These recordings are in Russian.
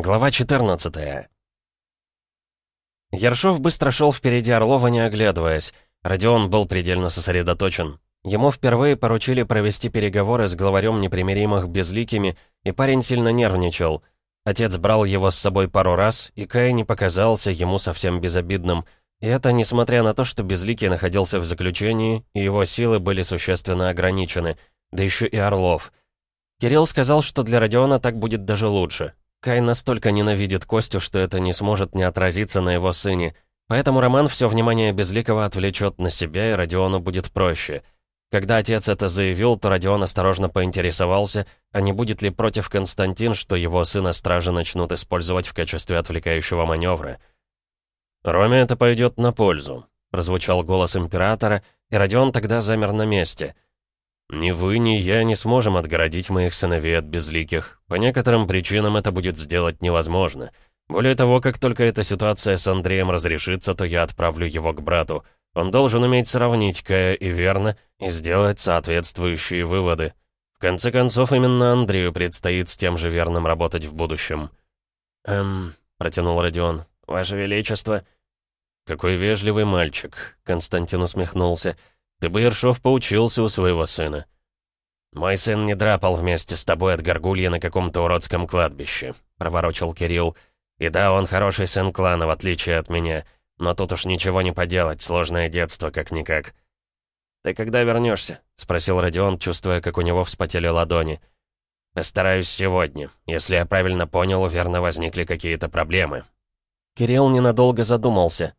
Глава 14 Ершов быстро шел впереди Орлова, не оглядываясь. Родион был предельно сосредоточен. Ему впервые поручили провести переговоры с главарем непримиримых безликими, и парень сильно нервничал. Отец брал его с собой пару раз, и Кай не показался ему совсем безобидным. И это несмотря на то, что Безликий находился в заключении, и его силы были существенно ограничены, да еще и Орлов. Кирилл сказал, что для Родиона так будет даже лучше. Кай настолько ненавидит Костю, что это не сможет не отразиться на его сыне. Поэтому Роман все внимание Безликого отвлечет на себя, и Родиону будет проще. Когда отец это заявил, то Родион осторожно поинтересовался, а не будет ли против Константин, что его сына стражи начнут использовать в качестве отвлекающего маневра. «Роме это пойдет на пользу», — прозвучал голос императора, и Родион тогда замер на месте — «Ни вы, ни я не сможем отгородить моих сыновей от безликих. По некоторым причинам это будет сделать невозможно. Более того, как только эта ситуация с Андреем разрешится, то я отправлю его к брату. Он должен уметь сравнить Кая и Верна и сделать соответствующие выводы. В конце концов, именно Андрею предстоит с тем же Верным работать в будущем». «Эм...» — протянул Родион. «Ваше Величество...» «Какой вежливый мальчик», — Константин усмехнулся. Ты бы, Ершов, поучился у своего сына. «Мой сын не драпал вместе с тобой от горгулья на каком-то уродском кладбище», — проворочил Кирилл. «И да, он хороший сын клана, в отличие от меня. Но тут уж ничего не поделать, сложное детство, как-никак». «Ты когда вернешься? спросил Родион, чувствуя, как у него вспотели ладони. «Постараюсь сегодня. Если я правильно понял, верно возникли какие-то проблемы». Кирилл ненадолго задумался.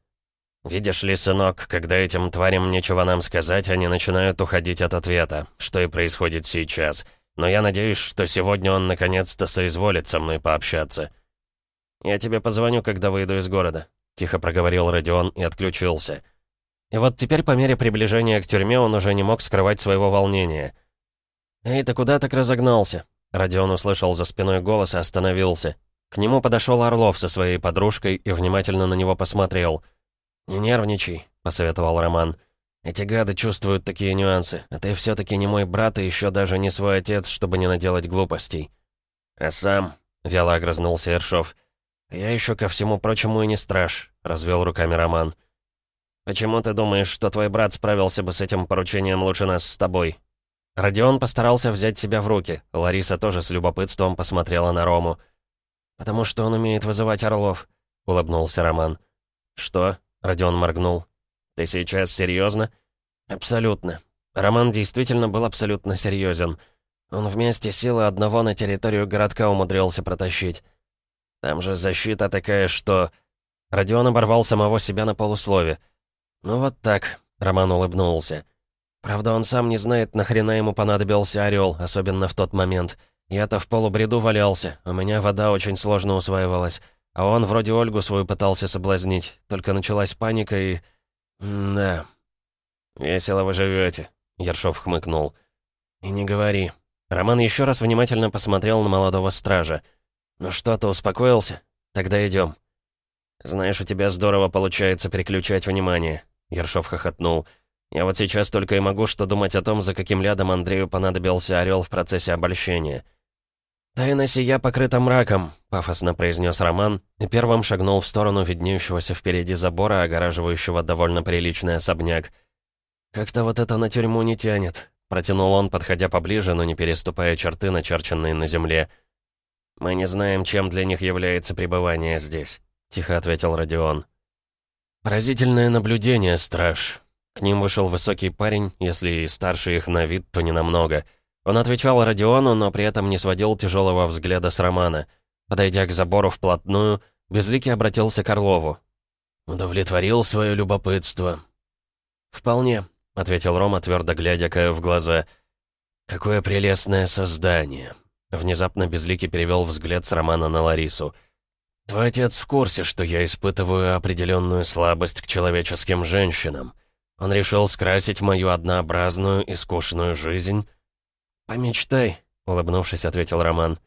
«Видишь ли, сынок, когда этим тварям нечего нам сказать, они начинают уходить от ответа, что и происходит сейчас. Но я надеюсь, что сегодня он наконец-то соизволит со мной пообщаться». «Я тебе позвоню, когда выйду из города», — тихо проговорил Родион и отключился. И вот теперь по мере приближения к тюрьме он уже не мог скрывать своего волнения. «Эй, ты куда так разогнался?» Родион услышал за спиной голос и остановился. К нему подошел Орлов со своей подружкой и внимательно на него посмотрел — «Не нервничай», — посоветовал Роман. «Эти гады чувствуют такие нюансы, а ты все-таки не мой брат и еще даже не свой отец, чтобы не наделать глупостей». «А сам?» — вяло огрызнулся Ершов. «Я еще ко всему прочему и не страж», — развел руками Роман. «Почему ты думаешь, что твой брат справился бы с этим поручением лучше нас с тобой?» Родион постарался взять себя в руки. Лариса тоже с любопытством посмотрела на Рому. «Потому что он умеет вызывать орлов», — улыбнулся Роман. «Что?» Родион моргнул. «Ты сейчас серьезно?» «Абсолютно. Роман действительно был абсолютно серьезен. Он вместе силы одного на территорию городка умудрился протащить. Там же защита такая, что...» Родион оборвал самого себя на полуслове. «Ну вот так», — Роман улыбнулся. «Правда, он сам не знает, нахрена ему понадобился орел, особенно в тот момент. Я-то в полубреду валялся, у меня вода очень сложно усваивалась. А он вроде Ольгу свою пытался соблазнить. Только началась паника и... Да. «Весело вы живете», — Ершов хмыкнул. «И не говори». Роман еще раз внимательно посмотрел на молодого стража. «Ну что, ты успокоился? Тогда идем. «Знаешь, у тебя здорово получается переключать внимание», — Ершов хохотнул. «Я вот сейчас только и могу что думать о том, за каким рядом Андрею понадобился орел в процессе обольщения». «Тайна сия покрыта мраком», — пафосно произнес Роман и первым шагнул в сторону виднеющегося впереди забора, огораживающего довольно приличный особняк. «Как-то вот это на тюрьму не тянет», — протянул он, подходя поближе, но не переступая черты, начерченные на земле. «Мы не знаем, чем для них является пребывание здесь», — тихо ответил Родион. «Поразительное наблюдение, страж». К ним вышел высокий парень, если и старше их на вид, то не намного — он отвечал Родиону, но при этом не сводил тяжелого взгляда с Романа. Подойдя к забору вплотную, Безликий обратился к Орлову. «Удовлетворил свое любопытство». «Вполне», — ответил Рома, твердо глядя Каю в глаза. «Какое прелестное создание!» Внезапно Безликий перевел взгляд с Романа на Ларису. «Твой отец в курсе, что я испытываю определенную слабость к человеческим женщинам. Он решил скрасить мою однообразную и скучную жизнь «Помечтай», — улыбнувшись, ответил Роман.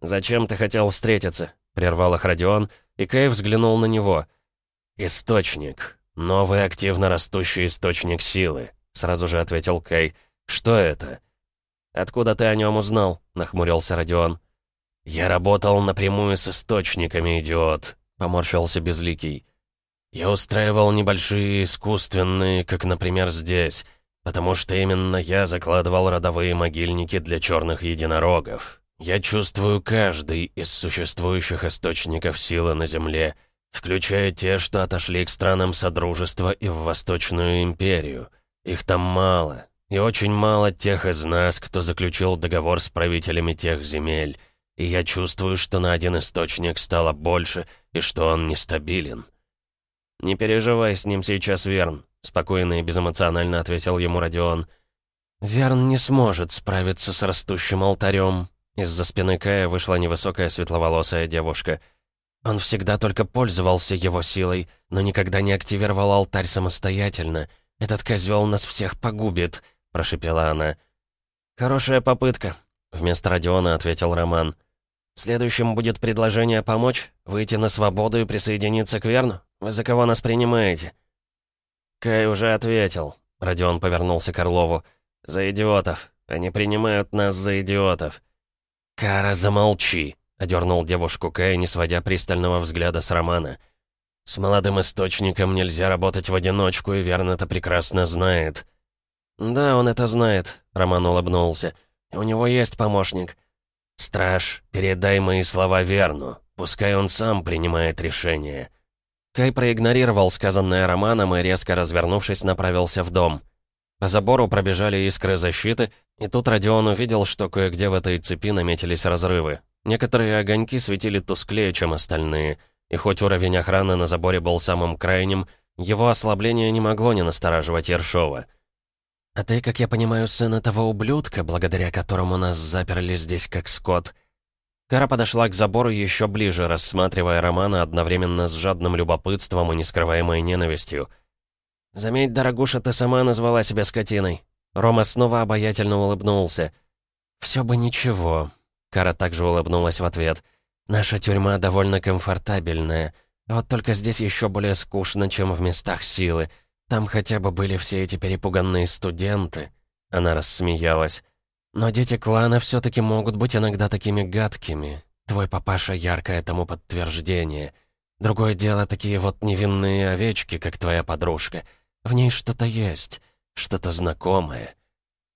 «Зачем ты хотел встретиться?» — прервал их Родион, и Кэй взглянул на него. «Источник. Новый активно растущий источник силы», — сразу же ответил Кэй. «Что это?» «Откуда ты о нем узнал?» — нахмурился Родион. «Я работал напрямую с источниками, идиот», — поморщился Безликий. «Я устраивал небольшие искусственные, как, например, здесь, потому что именно я закладывал родовые могильники для черных единорогов. Я чувствую каждый из существующих источников силы на Земле, включая те, что отошли к странам Содружества и в Восточную Империю. Их там мало, и очень мало тех из нас, кто заключил договор с правителями тех земель. И я чувствую, что на один источник стало больше, и что он нестабилен. «Не переживай, с ним сейчас Верн», — спокойно и безэмоционально ответил ему Родион. «Верн не сможет справиться с растущим алтарем», из-за спины Кая вышла невысокая светловолосая девушка. Он всегда только пользовался его силой, но никогда не активировал алтарь самостоятельно. Этот козел нас всех погубит», — прошипела она. «Хорошая попытка», — вместо Родиона ответил Роман. «Следующим будет предложение помочь, выйти на свободу и присоединиться к Верну? Вы за кого нас принимаете?» Кай уже ответил. Родион повернулся к Орлову. «За идиотов. Они принимают нас за идиотов». «Кара, замолчи!» — одернул девушку Кай, не сводя пристального взгляда с Романа. «С молодым источником нельзя работать в одиночку, и Верн это прекрасно знает». «Да, он это знает», — Роман улыбнулся. «И у него есть помощник». «Страж, передай мои слова Верну. Пускай он сам принимает решение». Кай проигнорировал сказанное Романом и, резко развернувшись, направился в дом. По забору пробежали искры защиты, и тут Родион увидел, что кое-где в этой цепи наметились разрывы. Некоторые огоньки светили тусклее, чем остальные, и хоть уровень охраны на заборе был самым крайним, его ослабление не могло не настораживать Ершова. «А ты, как я понимаю, сын этого ублюдка, благодаря которому нас заперли здесь как скот». Кара подошла к забору еще ближе, рассматривая Романа одновременно с жадным любопытством и нескрываемой ненавистью — «Заметь, дорогуша, ты сама назвала себя скотиной». Рома снова обаятельно улыбнулся. «Все бы ничего». Кара также улыбнулась в ответ. «Наша тюрьма довольно комфортабельная. Вот только здесь еще более скучно, чем в местах силы. Там хотя бы были все эти перепуганные студенты». Она рассмеялась. «Но дети клана все-таки могут быть иногда такими гадкими. Твой папаша яркое тому подтверждение. Другое дело такие вот невинные овечки, как твоя подружка». В ней что-то есть, что-то знакомое.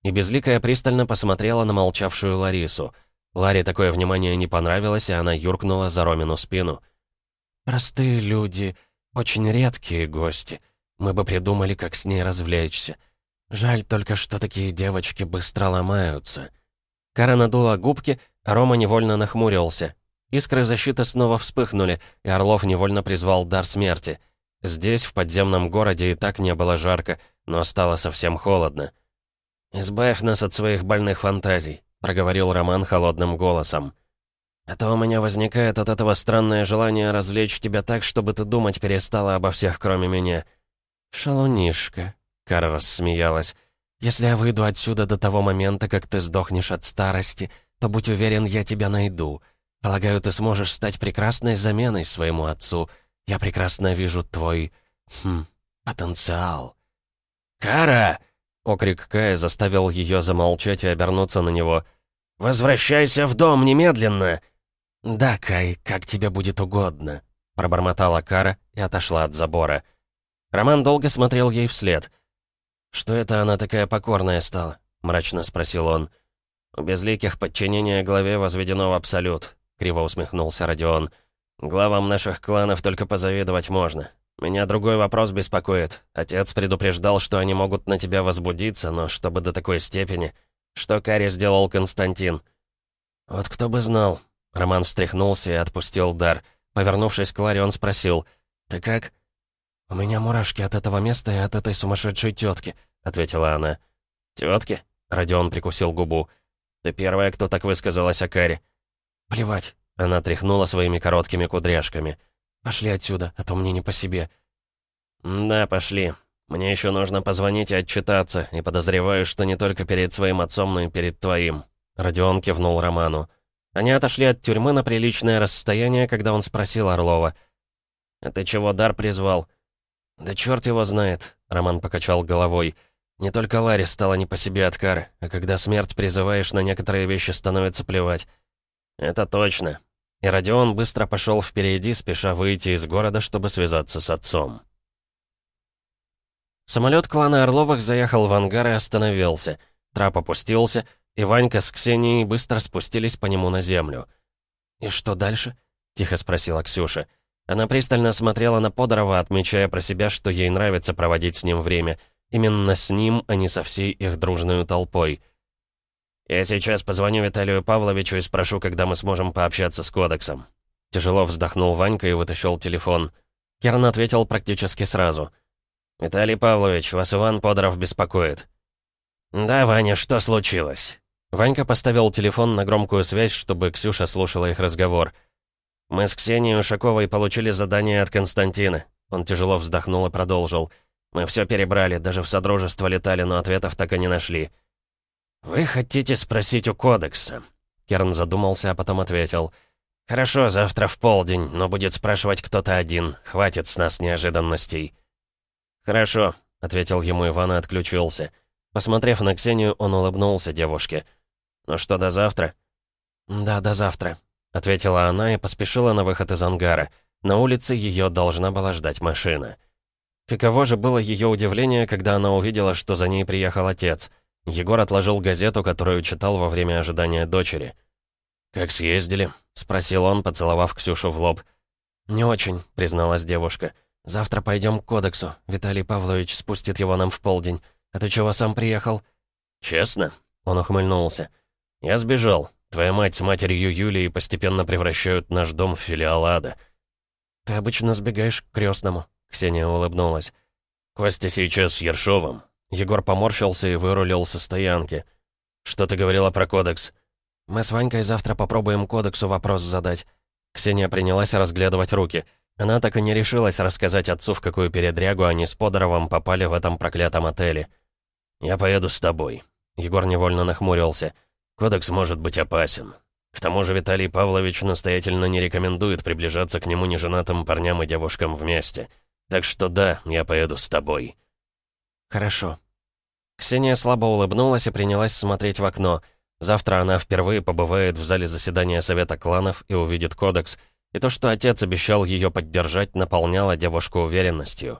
И Безликая пристально посмотрела на молчавшую Ларису. Ларе такое внимание не понравилось, и она юркнула за Ромину спину. «Простые люди, очень редкие гости. Мы бы придумали, как с ней развлечься. Жаль только, что такие девочки быстро ломаются». Кара надула губки, а Рома невольно нахмурился. Искры защиты снова вспыхнули, и Орлов невольно призвал дар смерти — Здесь, в подземном городе, и так не было жарко, но стало совсем холодно. «Избавь нас от своих больных фантазий», — проговорил Роман холодным голосом. «А то у меня возникает от этого странное желание развлечь тебя так, чтобы ты думать перестала обо всех, кроме меня». «Шалунишка», — Кара рассмеялась. «Если я выйду отсюда до того момента, как ты сдохнешь от старости, то будь уверен, я тебя найду. Полагаю, ты сможешь стать прекрасной заменой своему отцу». Я прекрасно вижу твой... Хм, потенциал». «Кара!» — окрик Кая заставил ее замолчать и обернуться на него. «Возвращайся в дом немедленно!» «Да, Кай, как тебе будет угодно», — пробормотала Кара и отошла от забора. Роман долго смотрел ей вслед. «Что это она такая покорная стала?» — мрачно спросил он. «У безликих подчинение главе возведено в абсолют», — криво усмехнулся Родион. Главам наших кланов только позавидовать можно. Меня другой вопрос беспокоит. Отец предупреждал, что они могут на тебя возбудиться, но чтобы до такой степени. Что Карри сделал Константин? Вот кто бы знал. Роман встряхнулся и отпустил дар. Повернувшись к Ларе, он спросил. «Ты как?» «У меня мурашки от этого места и от этой сумасшедшей тетки», — ответила она. «Тетки?» — Родион прикусил губу. «Ты первая, кто так высказалась о Каре». «Плевать. Она тряхнула своими короткими кудряшками. «Пошли отсюда, а то мне не по себе». «Да, пошли. Мне еще нужно позвонить и отчитаться, и подозреваю, что не только перед своим отцом, но и перед твоим». Родион кивнул Роману. Они отошли от тюрьмы на приличное расстояние, когда он спросил Орлова. «А ты чего дар призвал?» «Да черт его знает», — Роман покачал головой. «Не только Ларри стала не по себе от кары, а когда смерть призываешь, на некоторые вещи становится плевать. «Это точно». И Родион быстро пошел впереди, спеша выйти из города, чтобы связаться с отцом. Самолет клана Орловых заехал в ангар и остановился. Трап опустился, и Ванька с Ксенией быстро спустились по нему на землю. «И что дальше?» — тихо спросила Ксюша. Она пристально смотрела на Подорова, отмечая про себя, что ей нравится проводить с ним время. Именно с ним, а не со всей их дружной толпой. «Я сейчас позвоню Виталию Павловичу и спрошу, когда мы сможем пообщаться с Кодексом». Тяжело вздохнул Ванька и вытащил телефон. Керн ответил практически сразу. «Виталий Павлович, вас Иван Подоров беспокоит». «Да, Ваня, что случилось?» Ванька поставил телефон на громкую связь, чтобы Ксюша слушала их разговор. «Мы с Ксенией Ушаковой получили задание от Константина». Он тяжело вздохнул и продолжил. «Мы все перебрали, даже в Содружество летали, но ответов так и не нашли». «Вы хотите спросить у Кодекса?» Керн задумался, а потом ответил. «Хорошо, завтра в полдень, но будет спрашивать кто-то один. Хватит с нас неожиданностей». «Хорошо», — ответил ему Иван и отключился. Посмотрев на Ксению, он улыбнулся девушке. «Ну что, до завтра?» «Да, до завтра», — ответила она и поспешила на выход из ангара. На улице ее должна была ждать машина. Каково же было ее удивление, когда она увидела, что за ней приехал отец. Егор отложил газету, которую читал во время ожидания дочери. «Как съездили?» — спросил он, поцеловав Ксюшу в лоб. «Не очень», — призналась девушка. «Завтра пойдем к кодексу. Виталий Павлович спустит его нам в полдень. А ты чего сам приехал?» «Честно?» — он ухмыльнулся. «Я сбежал. Твоя мать с матерью Юлией постепенно превращают наш дом в филиал ада». «Ты обычно сбегаешь к крестному», — Ксения улыбнулась. «Костя сейчас с Ершовым». Егор поморщился и вырулил со стоянки. «Что ты говорила про кодекс?» «Мы с Ванькой завтра попробуем кодексу вопрос задать». Ксения принялась разглядывать руки — она так и не решилась рассказать отцу, в какую передрягу они с Подоровым попали в этом проклятом отеле. «Я поеду с тобой». Егор невольно нахмурился. «Кодекс может быть опасен. К тому же Виталий Павлович настоятельно не рекомендует приближаться к нему неженатым парням и девушкам вместе. Так что да, я поеду с тобой». «Хорошо». Ксения слабо улыбнулась и принялась смотреть в окно. Завтра она впервые побывает в зале заседания Совета кланов и увидит кодекс — и то, что отец обещал ее поддержать, наполняло девушку уверенностью.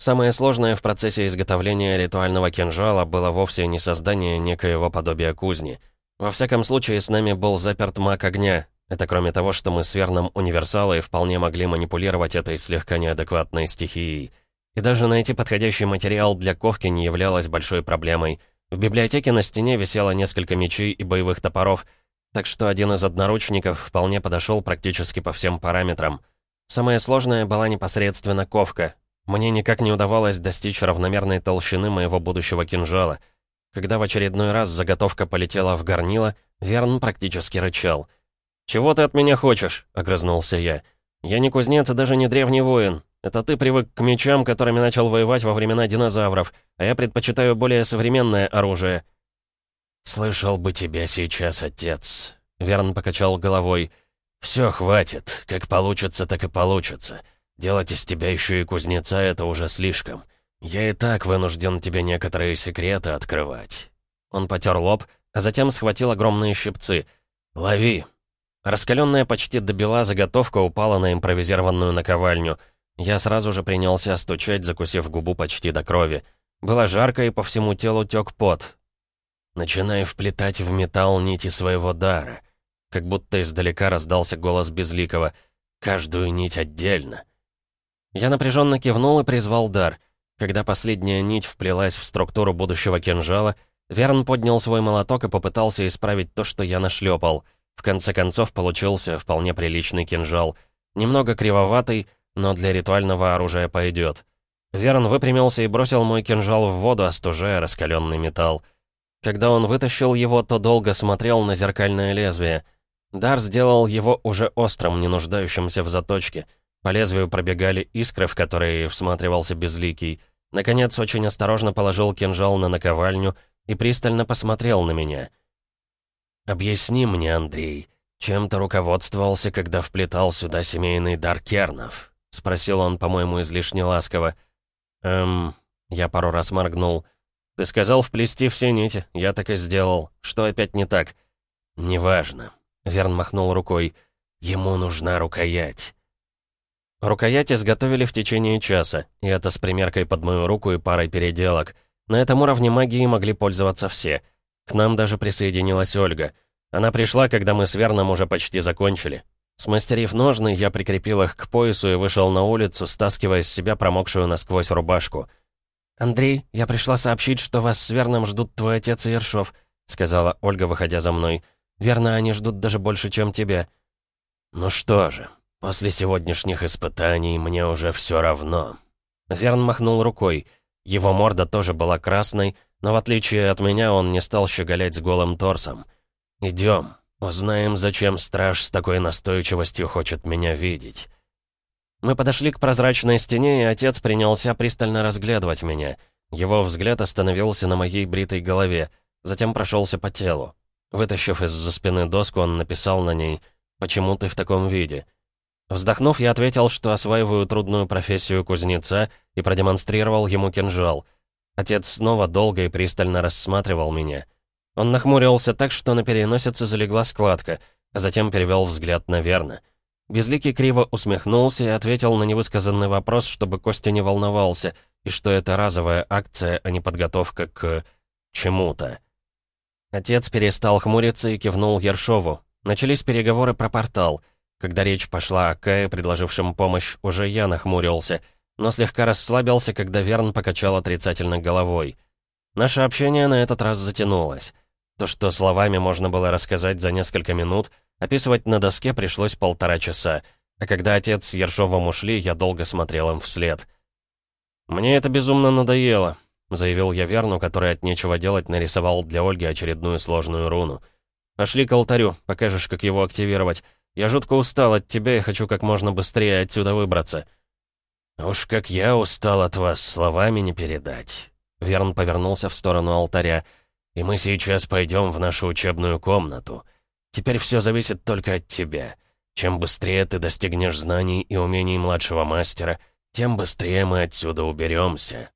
Самое сложное в процессе изготовления ритуального кинжала было вовсе не создание некоего подобия кузни. Во всяком случае, с нами был заперт маг огня. Это кроме того, что мы с верным универсалой вполне могли манипулировать этой слегка неадекватной стихией. И даже найти подходящий материал для ковки не являлось большой проблемой. В библиотеке на стене висело несколько мечей и боевых топоров — так что один из одноручников вполне подошел практически по всем параметрам. Самое сложное была непосредственно ковка. Мне никак не удавалось достичь равномерной толщины моего будущего кинжала. Когда в очередной раз заготовка полетела в горнило, Верн практически рычал. «Чего ты от меня хочешь?» — огрызнулся я. «Я не кузнец и даже не древний воин. Это ты привык к мечам, которыми начал воевать во времена динозавров, а я предпочитаю более современное оружие». «Слышал бы тебя сейчас, отец», — Верн покачал головой. «Все, хватит. Как получится, так и получится. Делать из тебя еще и кузнеца — это уже слишком. Я и так вынужден тебе некоторые секреты открывать». Он потер лоб, а затем схватил огромные щипцы. «Лови!» Раскаленная почти до бела заготовка упала на импровизированную наковальню. Я сразу же принялся стучать, закусив губу почти до крови. Было жарко, и по всему телу тек пот. Начинай вплетать в металл нити своего дара. Как будто издалека раздался голос Безликого. Каждую нить отдельно. Я напряженно кивнул и призвал дар. Когда последняя нить вплелась в структуру будущего кинжала, Верн поднял свой молоток и попытался исправить то, что я нашлепал. В конце концов, получился вполне приличный кинжал. Немного кривоватый, но для ритуального оружия пойдет. Верн выпрямился и бросил мой кинжал в воду, остужая раскаленный металл. Когда он вытащил его, то долго смотрел на зеркальное лезвие. Дар сделал его уже острым, не нуждающимся в заточке. По лезвию пробегали искры, в которые всматривался Безликий. Наконец, очень осторожно положил кинжал на наковальню и пристально посмотрел на меня. «Объясни мне, Андрей, чем ты руководствовался, когда вплетал сюда семейный дар Кернов?» — спросил он, по-моему, излишне ласково. «Эм...» — я пару раз моргнул — «Ты сказал вплести все нити. Я так и сделал. Что опять не так?» «Неважно», — Верн махнул рукой. «Ему нужна рукоять». Рукоять изготовили в течение часа, и это с примеркой под мою руку и парой переделок. На этом уровне магии могли пользоваться все. К нам даже присоединилась Ольга. Она пришла, когда мы с Верном уже почти закончили. Смастерив ножны, я прикрепил их к поясу и вышел на улицу, стаскивая с себя промокшую насквозь рубашку. «Андрей, я пришла сообщить, что вас с Верном ждут твой отец и Ершов», сказала Ольга, выходя за мной. «Верно, они ждут даже больше, чем тебя». «Ну что же, после сегодняшних испытаний мне уже все равно». Верн махнул рукой. Его морда тоже была красной, но в отличие от меня он не стал щеголять с голым торсом. «Идем, узнаем, зачем страж с такой настойчивостью хочет меня видеть». Мы подошли к прозрачной стене, и отец принялся пристально разглядывать меня. Его взгляд остановился на моей бритой голове, затем прошелся по телу. Вытащив из-за спины доску, он написал на ней «Почему ты в таком виде?». Вздохнув, я ответил, что осваиваю трудную профессию кузнеца и продемонстрировал ему кинжал. Отец снова долго и пристально рассматривал меня — он нахмурился так, что на переносице залегла складка, а затем перевел взгляд на Верна. Безликий криво усмехнулся и ответил на невысказанный вопрос, чтобы Костя не волновался, и что это разовая акция, а не подготовка к... чему-то. Отец перестал хмуриться и кивнул Ершову. Начались переговоры про портал. Когда речь пошла о Кае, предложившем помощь, уже я нахмурился, но слегка расслабился, когда Верн покачал отрицательно головой. Наше общение на этот раз затянулось. То, что словами можно было рассказать за несколько минут, описывать на доске пришлось полтора часа, а когда отец с Ершовым ушли, я долго смотрел им вслед. «Мне это безумно надоело», — заявил я Верну, который от нечего делать нарисовал для Ольги очередную сложную руну. «Пошли к алтарю, покажешь, как его активировать. Я жутко устал от тебя и хочу как можно быстрее отсюда выбраться». «Уж как я устал от вас, словами не передать». Верн повернулся в сторону алтаря — и мы сейчас пойдем в нашу учебную комнату. Теперь все зависит только от тебя. Чем быстрее ты достигнешь знаний и умений младшего мастера, тем быстрее мы отсюда уберемся.